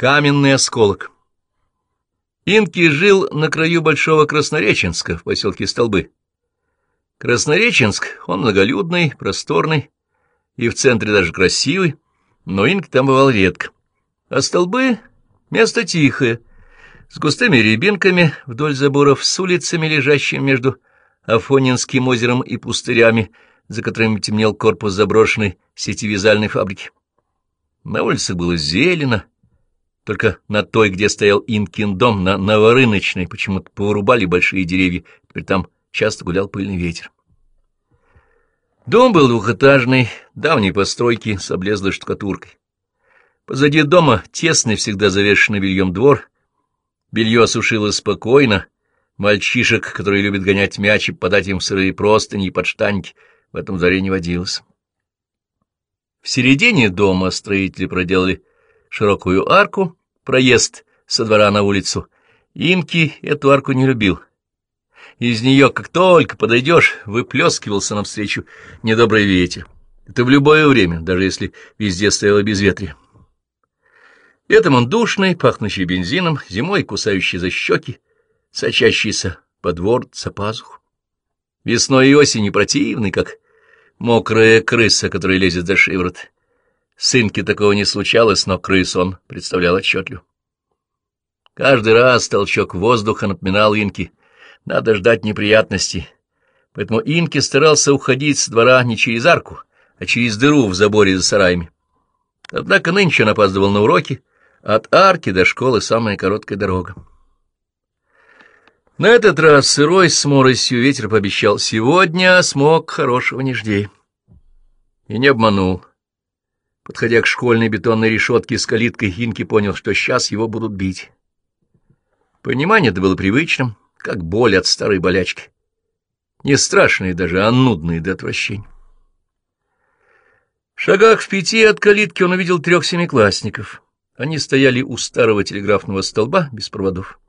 Каменный осколок. Инки жил на краю Большого Краснореченска в поселке Столбы. Краснореченск, он многолюдный, просторный и в центре даже красивый, но Инки там бывал редко. А Столбы — место тихое, с густыми рябинками вдоль заборов, с улицами, лежащими между Афонинским озером и пустырями, за которыми темнел корпус заброшенной сетевязальной фабрики. На улице было зелено, только на той, где стоял Инкин дом, на Новорыночной, почему-то повырубали большие деревья, теперь там часто гулял пыльный ветер. Дом был двухэтажный, давней постройки, с облезлой штукатуркой. Позади дома тесный, всегда завешенный бельем двор. Белье сушило спокойно. Мальчишек, которые любят гонять мяч и подать им сырые простыни и подштаньки, в этом дворе не водилось. В середине дома строители проделали широкую арку, проезд со двора на улицу. Инки эту арку не любил. Из нее, как только подойдешь, выплескивался навстречу недобрый ветер. Это в любое время, даже если везде стояло безветрие. Летом он душный, пахнущий бензином, зимой кусающий за щеки, сочащийся под ворот, за пазуху. Весной и осенью противный, как мокрая крыса, которая лезет за шиворот. Сынке такого не случалось, но крыс он представлял отчетливо. Каждый раз толчок воздуха напоминал Инки. Надо ждать неприятностей. Поэтому Инки старался уходить с двора не через арку, а через дыру в заборе за сараями. Однако нынче он опаздывал на уроки. От арки до школы самая короткая дорога. На этот раз сырой с моросью ветер пообещал «Сегодня смог хорошего не жди». И не обманул. Подходя к школьной бетонной решетке с калиткой, Инки понял, что сейчас его будут бить. Понимание это было привычным, как боль от старой болячки. Не страшные даже, а нудные до отвращения. В шагах в пяти от калитки он увидел трех семиклассников. Они стояли у старого телеграфного столба без проводов.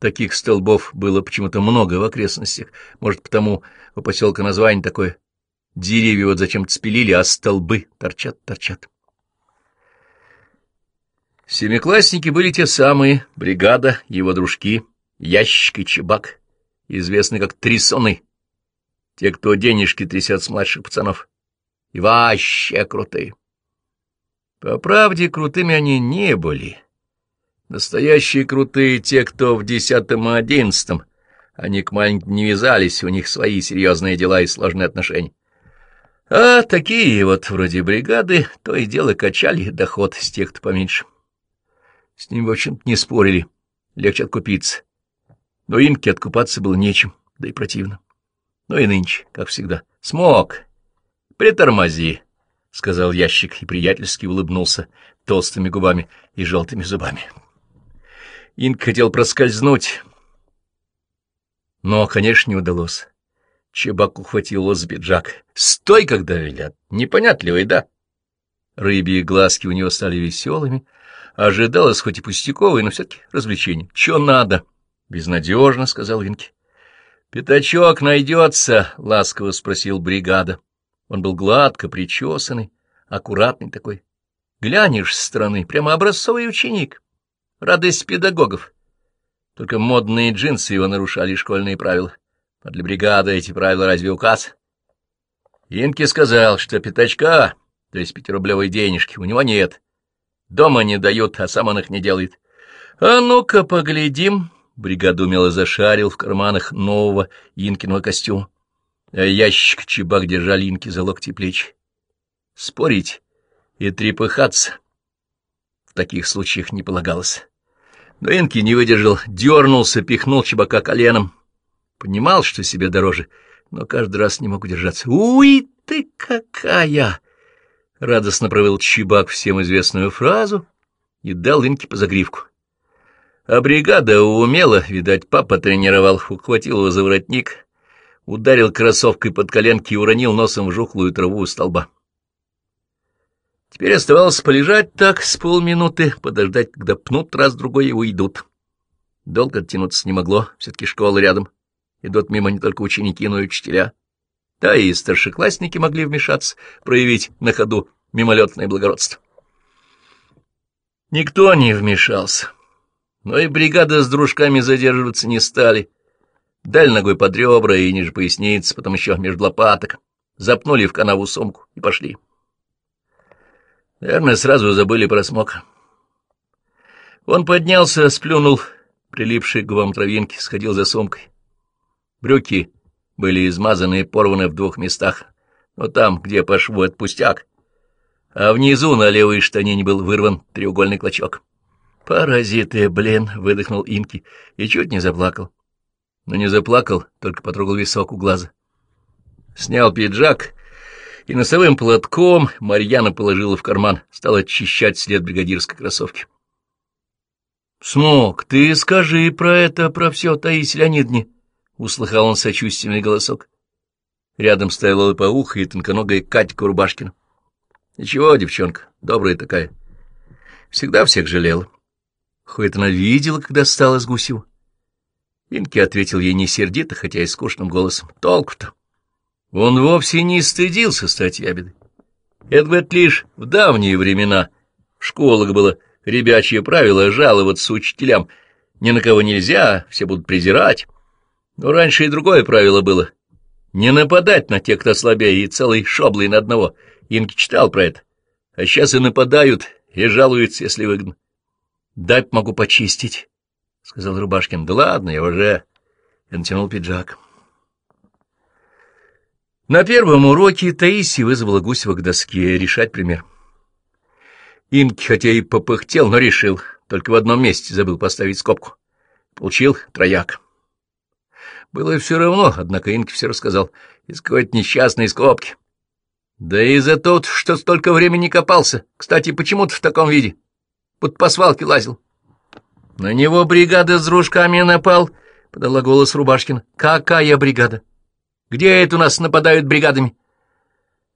Таких столбов было почему-то много в окрестностях, может, потому у поселка название такое Деревья вот зачем-то спилили, а столбы торчат, торчат. Семиклассники были те самые, бригада, его дружки, ящик и чебак, известные как трясоны, те, кто денежки трясет с младших пацанов, и вообще крутые. По правде, крутыми они не были. Настоящие крутые те, кто в десятом и одиннадцатом, они к маленьким не вязались, у них свои серьезные дела и сложные отношения. А такие вот вроде бригады то и дело качали доход с тех, кто поменьше. С ним, в общем-то, не спорили, легче откупиться. Но инке откупаться было нечем, да и противно. Ну и нынче, как всегда. Смог. Притормози, — сказал ящик и приятельски улыбнулся толстыми губами и желтыми зубами. Инк хотел проскользнуть, но, конечно, не удалось. Чебак ухватил его за пиджак. «Стой, когда велят! Непонятливый, да?» Рыбьи глазки у него стали веселыми. Ожидалось хоть и пустяковое, но все-таки развлечение. «Че надо?» «Безнадежно», — сказал Винки. «Пятачок найдется?» — ласково спросил бригада. Он был гладко причесанный, аккуратный такой. Глянешь с стороны, прямо образцовый ученик. Радость педагогов. Только модные джинсы его нарушали школьные правила. А для бригады эти правила разве указ? Инки сказал, что пятачка, то есть пятирублевой денежки, у него нет. Дома не дают, а сам он их не делает. А ну-ка поглядим. Бригада умело зашарил в карманах нового Инкиного костюма. А ящик чебак держали Инки за локти плеч. Спорить и трепыхаться в таких случаях не полагалось. Но Инки не выдержал, дернулся, пихнул чебака коленом. Понимал, что себе дороже, но каждый раз не мог удержаться. «Уй, ты какая!» Радостно провел Чебак всем известную фразу и дал Инке по загривку. А бригада умела, видать, папа тренировал, ухватил его за воротник, ударил кроссовкой под коленки и уронил носом в жухлую траву у столба. Теперь оставалось полежать так с полминуты, подождать, когда пнут раз-другой и уйдут. Долго оттянуться не могло, все-таки школа рядом. Идут мимо не только ученики, но и учителя. Да и старшеклассники могли вмешаться, проявить на ходу мимолетное благородство. Никто не вмешался, но и бригада с дружками задерживаться не стали. Дали ногой под ребра и ниже поясницы, потом еще между лопаток, запнули в канаву сумку и пошли. Наверное, сразу забыли про смог. Он поднялся, сплюнул, прилипший к губам травинки, сходил за сумкой. Брюки были измазаны и порваны в двух местах, но там, где по шву отпустяк, а внизу на левой штанине был вырван треугольный клочок. «Паразиты, блин!» — выдохнул Инки и чуть не заплакал. Но не заплакал, только потрогал висок у глаза. Снял пиджак и носовым платком Марьяна положила в карман, стала очищать след бригадирской кроссовки. — Смог, ты скажи про это, про все, Таисия Леонидовне, — услыхал он сочувственный голосок. Рядом стояла лопоуха и тонконогая Катька Рубашкина. Ничего, девчонка, добрая такая. Всегда всех жалела. Хоть она видела, когда стала с Гусеву. Инки ответил ей не сердито, хотя и скучным голосом. Толку-то. Он вовсе не стыдился стать ябедой. Это вот лишь в давние времена в школах было ребячье правило жаловаться учителям. Ни на кого нельзя, все будут презирать. Но раньше и другое правило было. Не нападать на тех, кто слабее, и целый шоблый на одного — Инки читал про это. А сейчас и нападают, и жалуются, если выгодно. — Дать могу почистить, — сказал Рубашкин. — Да ладно, я уже... Я натянул пиджак. На первом уроке Таисия вызвала Гусева к доске решать пример. Инки, хотя и попыхтел, но решил. Только в одном месте забыл поставить скобку. Получил трояк. Было все равно, однако Инки все рассказал. Из какой-то несчастной скобки. Да и за тот, что столько времени копался. Кстати, почему-то в таком виде. Под по свалке лазил. На него бригада с дружками напал, — подала голос Рубашкина. Какая бригада? Где это у нас нападают бригадами?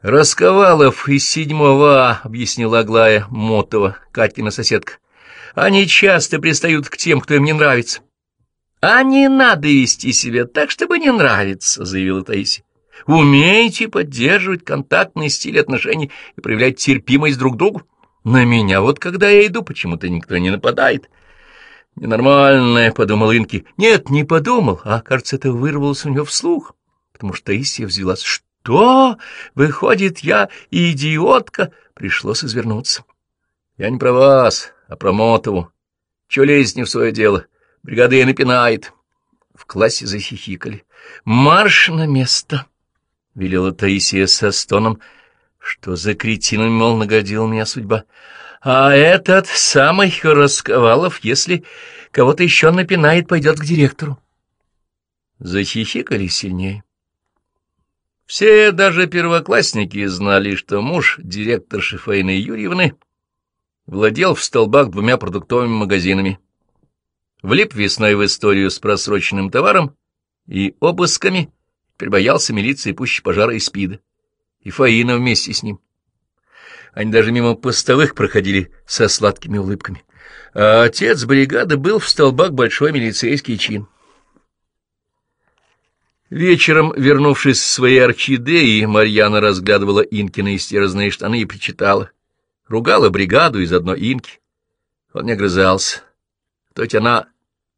Расковалов из седьмого объяснила Аглая Мотова, Катькина соседка. Они часто пристают к тем, кто им не нравится. — А не надо вести себя так, чтобы не нравиться, — заявила Таисия. Умеете поддерживать контактный стиль отношений и проявлять терпимость друг к другу? На меня вот когда я иду, почему-то никто не нападает. Ненормальное, — подумал Инки. Нет, не подумал, а, кажется, это вырвалось у него вслух, потому что Таисия взвелась. Что? Выходит, я идиотка? Пришлось извернуться. Я не про вас, а про Мотову. Чего лезть не в свое дело? Бригада ей напинает. В классе захихикали. Марш на место! — велела Таисия со стоном, что за кретином, мол, нагодила меня судьба. А этот самый Расковалов, если кого-то еще напинает, пойдет к директору. Захихикали сильнее. Все, даже первоклассники, знали, что муж директорши Фаины Юрьевны владел в столбах двумя продуктовыми магазинами. Влип весной в историю с просроченным товаром и обысками, прибоялся милиции пуще пожара и спида. И Фаина вместе с ним. Они даже мимо постовых проходили со сладкими улыбками. А отец бригады был в столбах большой милицейский чин. Вечером, вернувшись с своей орхидеи, Марьяна разглядывала Инкины истерзанные штаны и причитала. Ругала бригаду из одной Инки. Он не огрызался. То есть она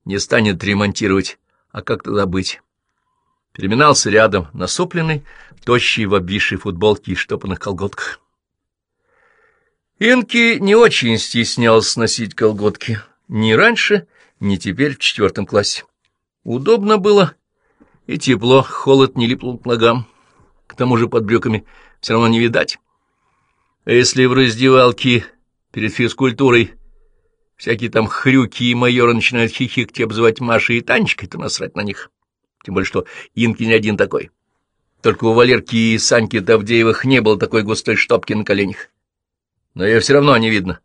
не станет ремонтировать, а как тогда быть? переминался рядом, насупленный, тощий в обвисшей футболке и штопанных колготках. Инки не очень стеснялся носить колготки. Ни раньше, ни теперь в четвертом классе. Удобно было и тепло, холод не липл к ногам. К тому же под брюками все равно не видать. А если в раздевалке перед физкультурой всякие там хрюки и майоры начинают хихикать и обзывать Машей и Танечкой, то насрать на них тем более что Инки не один такой. Только у Валерки и Саньки Давдеевых не было такой густой штопки на коленях. Но ее все равно не видно.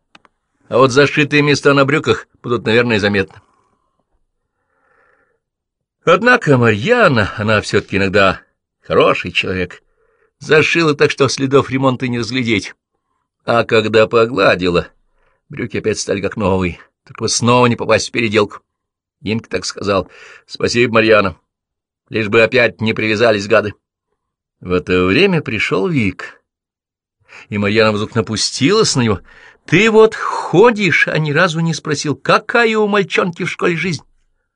А вот зашитые места на брюках будут, наверное, заметны. Однако Марьяна, она все-таки иногда хороший человек, зашила так, что следов ремонта не разглядеть. А когда погладила, брюки опять стали как новые, только снова не попасть в переделку. Инка так сказал. — Спасибо, Марьяна лишь бы опять не привязались гады. В это время пришел Вик, и Марьяна вдруг напустилась на него. Ты вот ходишь, а ни разу не спросил, какая у мальчонки в школе жизнь.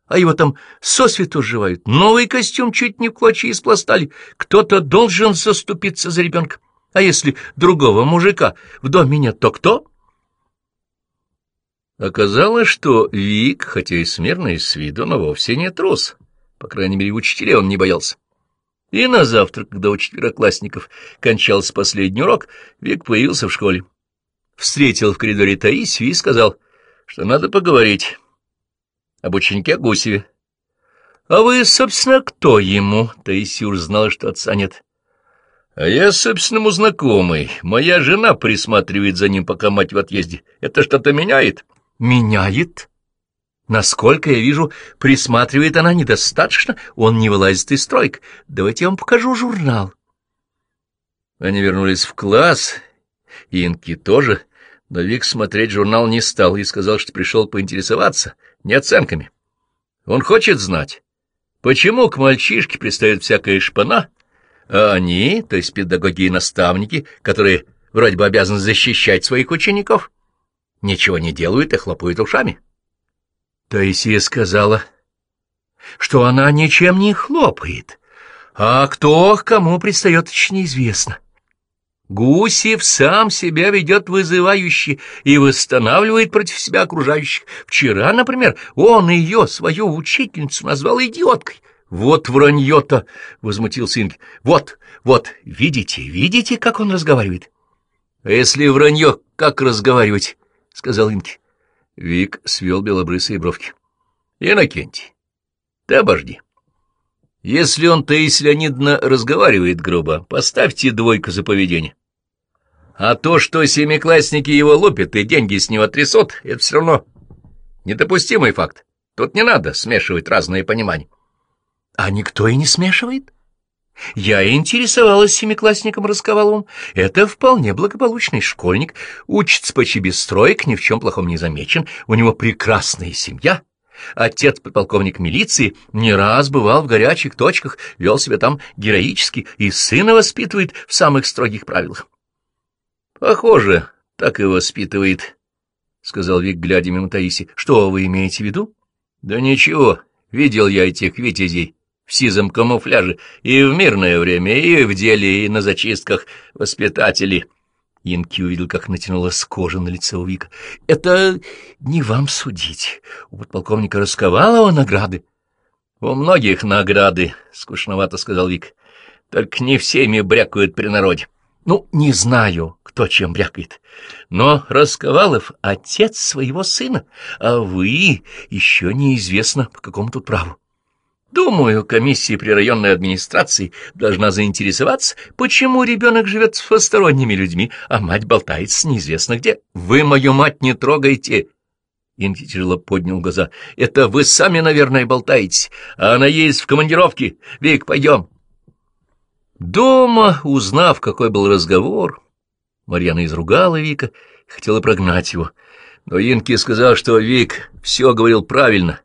А его там сосвету сживают. Новый костюм чуть не в клочья испластали. Кто-то должен заступиться за ребенка. А если другого мужика в доме нет, то кто? Оказалось, что Вик, хотя и смирный с виду, но вовсе не трус. По крайней мере, учителей он не боялся. И на завтра, когда у четвероклассников кончался последний урок, Вик появился в школе. Встретил в коридоре Таисию и сказал, что надо поговорить об ученике Гусеве. — А вы, собственно, кто ему? Таисия уж знала, что отца нет. — А я, собственному знакомый. Моя жена присматривает за ним, пока мать в отъезде. Это что-то меняет? — Меняет? Насколько я вижу, присматривает она недостаточно, он не вылазит из стройк. Давайте я вам покажу журнал. Они вернулись в класс, Инки тоже, но Вик смотреть журнал не стал и сказал, что пришел поинтересоваться, не оценками. Он хочет знать, почему к мальчишке пристает всякая шпана, а они, то есть педагоги и наставники, которые вроде бы обязаны защищать своих учеников, ничего не делают и хлопают ушами. Таисия сказала, что она ничем не хлопает, а кто к кому пристает, еще неизвестно. Гусев сам себя ведет вызывающе и восстанавливает против себя окружающих. Вчера, например, он ее, свою учительницу, назвал идиоткой. Вот вранье-то, — возмутился Инги. Вот, вот, видите, видите, как он разговаривает? — А если вранье, как разговаривать? — сказал Инги. Вик свел белобрысые бровки. — Иннокентий, ты обожди. Если он, Таисия Леонидовна, разговаривает грубо, поставьте двойку за поведение. А то, что семиклассники его лупят и деньги с него трясут, это все равно недопустимый факт. Тут не надо смешивать разные понимания. А никто и не смешивает. Я интересовалась семиклассником Расковаловым. Это вполне благополучный школьник, учится почти без строек, ни в чем плохом не замечен, у него прекрасная семья. Отец подполковник милиции не раз бывал в горячих точках, вел себя там героически и сына воспитывает в самых строгих правилах. — Похоже, так и воспитывает, — сказал Вик, глядя мимо Таиси. — Что вы имеете в виду? — Да ничего, видел я этих витязей в сизом камуфляже и в мирное время, и в деле, и на зачистках воспитатели. Инки увидел, как натянулась кожа на лице у Вика. — Это не вам судить. У подполковника Расковалова награды. — У многих награды, — скучновато сказал Вик. — Только не всеми брякают при народе. — ну, не знаю, кто чем брякает, но Расковалов — отец своего сына, а вы еще неизвестно, по какому тут праву. Думаю, комиссия при районной администрации должна заинтересоваться, почему ребенок живет с посторонними людьми, а мать болтается неизвестно где. Вы мою мать не трогайте. Инки тяжело поднял глаза. Это вы сами, наверное, болтаетесь, а она есть в командировке. Вик, пойдем. Дома, узнав, какой был разговор, Марьяна изругала Вика хотела прогнать его. Но Инки сказал, что Вик все говорил правильно.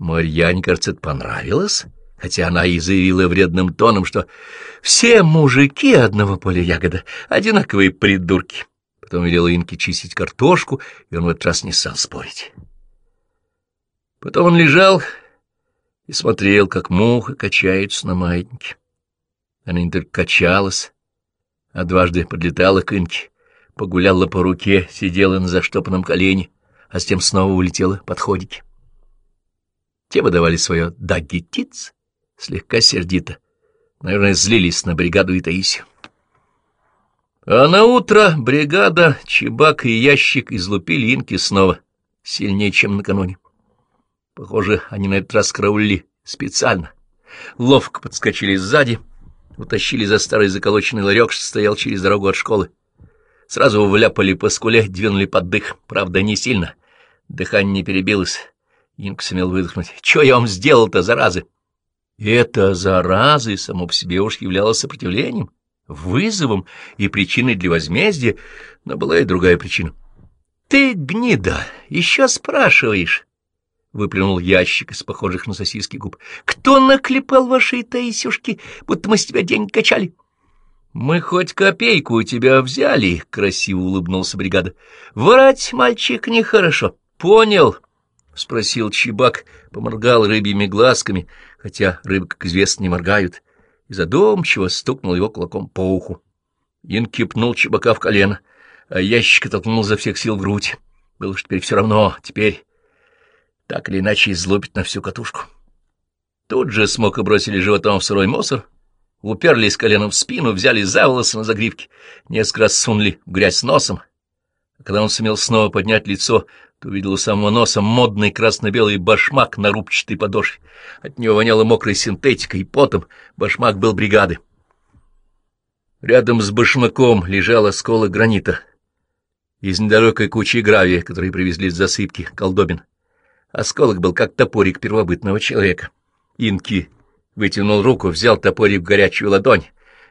Марьяне, кажется, понравилось, хотя она и заявила вредным тоном, что все мужики одного поля ягода — одинаковые придурки. Потом велела Инке чистить картошку, и он в этот раз не стал спорить. Потом он лежал и смотрел, как муха качается на маятнике. Она не только качалась, а дважды подлетала к Инке, погуляла по руке, сидела на заштопанном колене, а с тем снова улетела под ходики. Те выдавали свое «дагетиц», слегка сердито. Наверное, злились на бригаду и Таисию. А на утро бригада, Чебак и Ящик излупили Инки снова, сильнее, чем накануне. Похоже, они на этот раз караулили специально. Ловко подскочили сзади — утащили за старый заколоченный ларек, что стоял через дорогу от школы. Сразу вляпали по скуле, двинули под дых, правда, не сильно. Дыхание не перебилось. Инка сумел выдохнуть. — Чего я вам сделал-то, заразы? Это заразы само по себе уж являлось сопротивлением, вызовом и причиной для возмездия, но была и другая причина. — Ты, гнида, еще спрашиваешь? — выплюнул ящик из похожих на сосиски губ. — Кто наклепал ваши таисюшки, будто мы с тебя деньги качали? Мы хоть копейку у тебя взяли, — красиво улыбнулся бригада. — Врать, мальчик, нехорошо. Понял? — спросил Чебак, поморгал рыбьими глазками, хотя рыбы, как известно, не моргают, и задумчиво стукнул его кулаком по уху. Инки пнул Чебака в колено, а ящик толкнул за всех сил в грудь. Было ж теперь все равно, теперь так или иначе излупит на всю катушку. Тут же смог и бросили животом в сырой мусор, уперлись коленом в спину, взяли за волосы на загривке, несколько раз сунули грязь носом. Когда он сумел снова поднять лицо, то увидел у самого носа модный красно-белый башмак на рубчатой подошве. От него воняло мокрой синтетикой и потом. Башмак был бригады. Рядом с башмаком лежал осколок гранита из недалекой кучи гравия, который привезли с засыпки колдобин. Осколок был как топорик первобытного человека. Инки вытянул руку, взял топорик в горячую ладонь.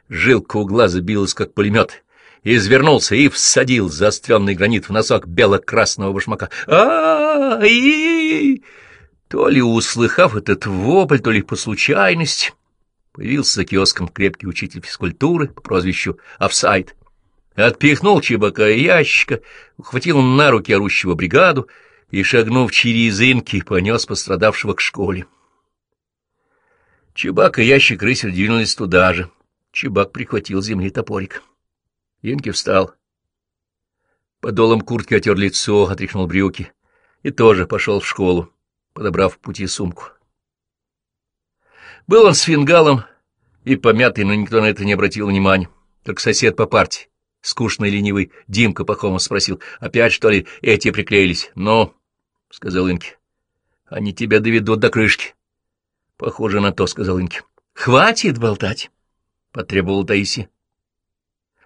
Жилка у глаза билась, как пулемет. Извернулся и всадил заостренный гранит в носок бело-красного башмака. а и То ли услыхав этот вопль, то ли по случайности, появился за киоском крепкий учитель физкультуры по прозвищу Офсайд. Отпихнул чебака ящика, ухватил на руки орущего бригаду и, шагнув через инки, понес пострадавшего к школе. Чебак и ящик рысель двинулись туда же. Чебак прихватил земли топорик. Инки встал. Подолом куртки отер лицо, отряхнул брюки и тоже пошел в школу, подобрав в пути сумку. Был он с фингалом и помятый, но никто на это не обратил внимания. Только сосед по парте, скучный ленивый, Димка Пахомов спросил, опять, что ли, эти приклеились? «Ну», — сказал Инки, — «они тебя доведут до крышки». «Похоже на то», — сказал Инки. «Хватит болтать», — потребовал Таисия.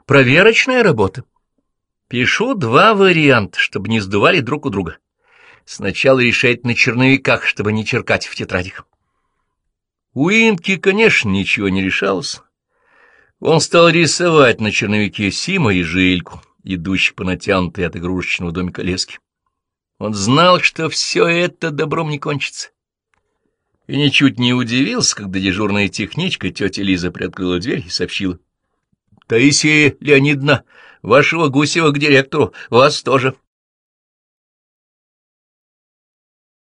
«Проверочная работа. Пишу два варианта, чтобы не сдували друг у друга. Сначала решать на черновиках, чтобы не черкать в тетрадях». У Инки, конечно, ничего не решалось. Он стал рисовать на черновике Сима и Жильку, идущих по натянутой от игрушечного домика лески. Он знал, что все это добром не кончится. И ничуть не удивился, когда дежурная техничка тетя Лиза приоткрыла дверь и сообщила. — Таисия Леонидовна, вашего Гусева к директору, вас тоже.